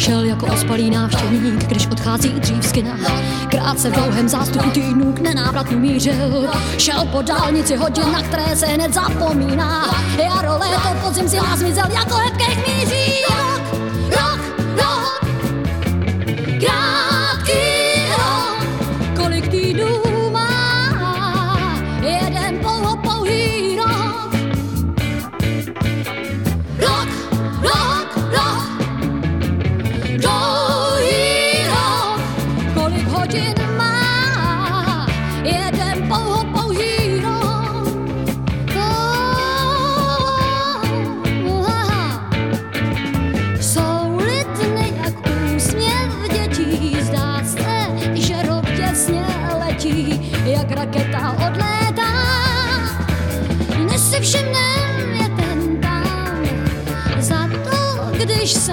Šel jako ospalý návštěvník, když odchází dřív z kina. Krátce v dlouhém zástupu týdnů k nenávratnu mířil. Šel po dálnici hodin, na které se hned zapomíná. Jaro, léto, podzim, zima zmizel jako hebké chmíří. To, když se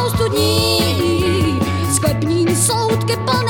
spoustu dní. Sklepní soudky plné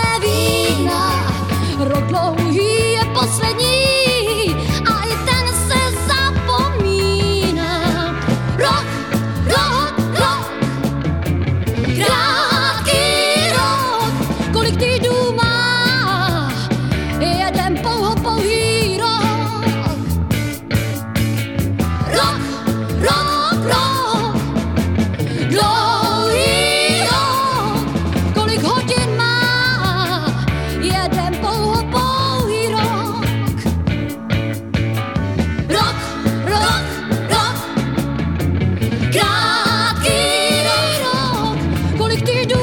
них.